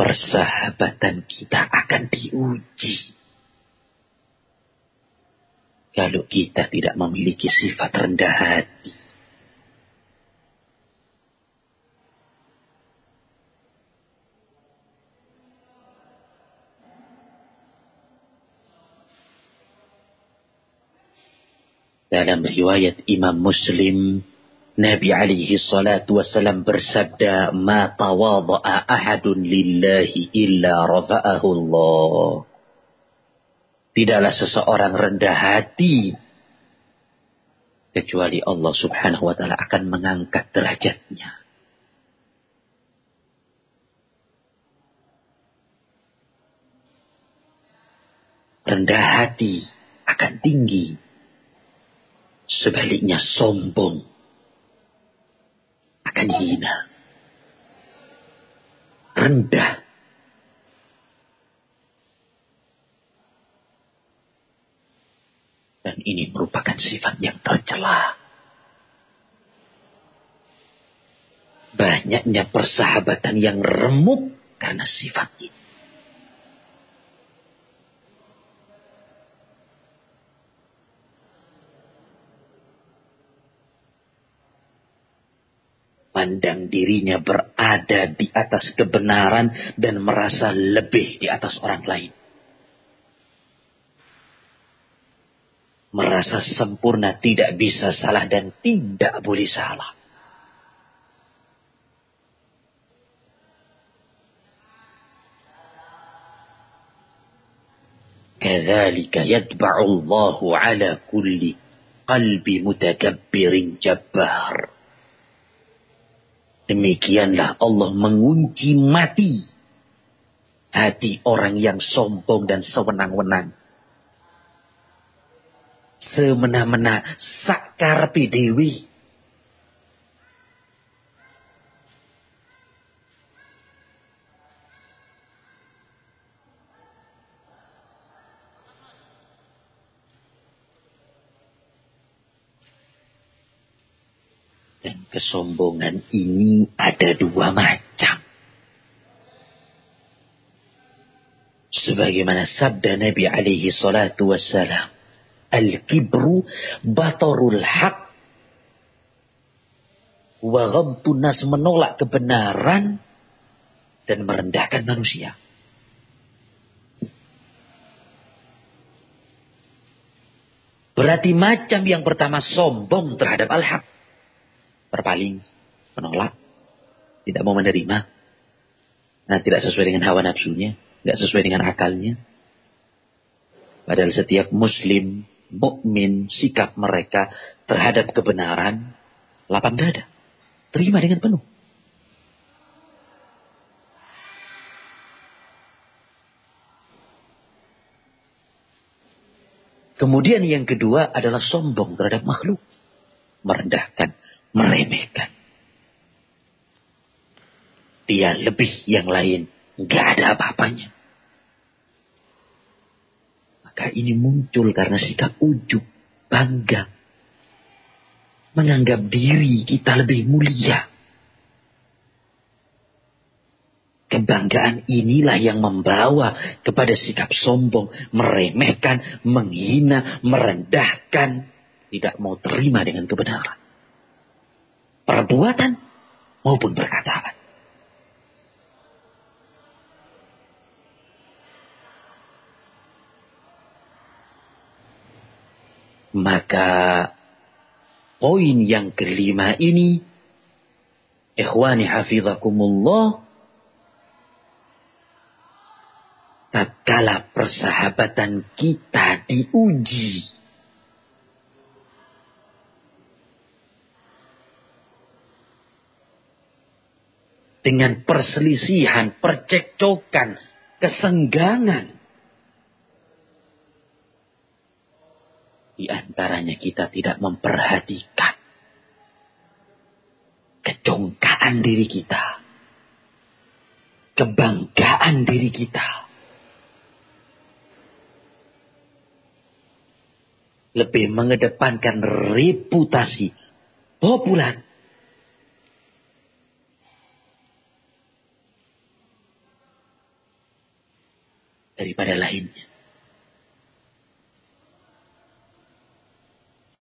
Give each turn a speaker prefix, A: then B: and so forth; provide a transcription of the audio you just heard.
A: persahabatan kita akan diuji. Kalau kita tidak memiliki sifat rendah hati. Dalam riwayat Imam Muslim, Nabi alaihi salatu wasallam bersabda, "Ma tawadha'a ahadun lillahi illa rafa'ahu Allah." Tidaklah seseorang rendah hati kecuali Allah Subhanahu wa taala akan mengangkat derajatnya. Rendah hati akan tinggi Sebaliknya sombong akan hina. Rendah. Dan ini merupakan sifat yang tercela. Banyaknya persahabatan yang remuk karena sifat ini. pandang dirinya berada di atas kebenaran dan merasa lebih di atas orang lain. Merasa sempurna tidak bisa salah dan tidak boleh salah. Kadzalika yatba'u Allahu 'ala kulli qalbi mutakabbir jabbar. Demikianlah Allah mengunci mati hati orang yang sombong dan sewenang-wenang. Semena-mena sakar dewi. Dan kesombongan ini ada dua macam. Sebagaimana sabda Nabi alaihi salatu wassalam. Al-kibru batarul haq. Wa ghamtun nas menolak kebenaran dan merendahkan manusia. Berarti macam yang pertama sombong terhadap al-haq berpaling, menolak, tidak mau menerima. Nah, tidak sesuai dengan hawa nafsunya, tidak sesuai dengan akalnya. Padahal setiap muslim, mukmin, sikap mereka terhadap kebenaran lapang dada. Terima dengan penuh. Kemudian yang kedua adalah sombong terhadap makhluk. Merendahkan meremehkan. Dia lebih yang lain. Nggak ada apa-apanya. Maka ini muncul karena sikap ujub, bangga. Menganggap diri kita lebih mulia. Kebanggaan inilah yang membawa kepada sikap sombong, meremehkan, menghina, merendahkan, tidak mau terima dengan kebenaran perbuatan maupun perkataan. Maka poin yang kelima ini, ikhwani hafizakumullah, tatkala persahabatan kita diuji dengan perselisihan, percekcokan, kesenggangan. Di antaranya kita tidak memperhatikan kecongkaan diri kita, kebanggaan diri kita. Lebih mengedepankan reputasi populer daripada lainnya.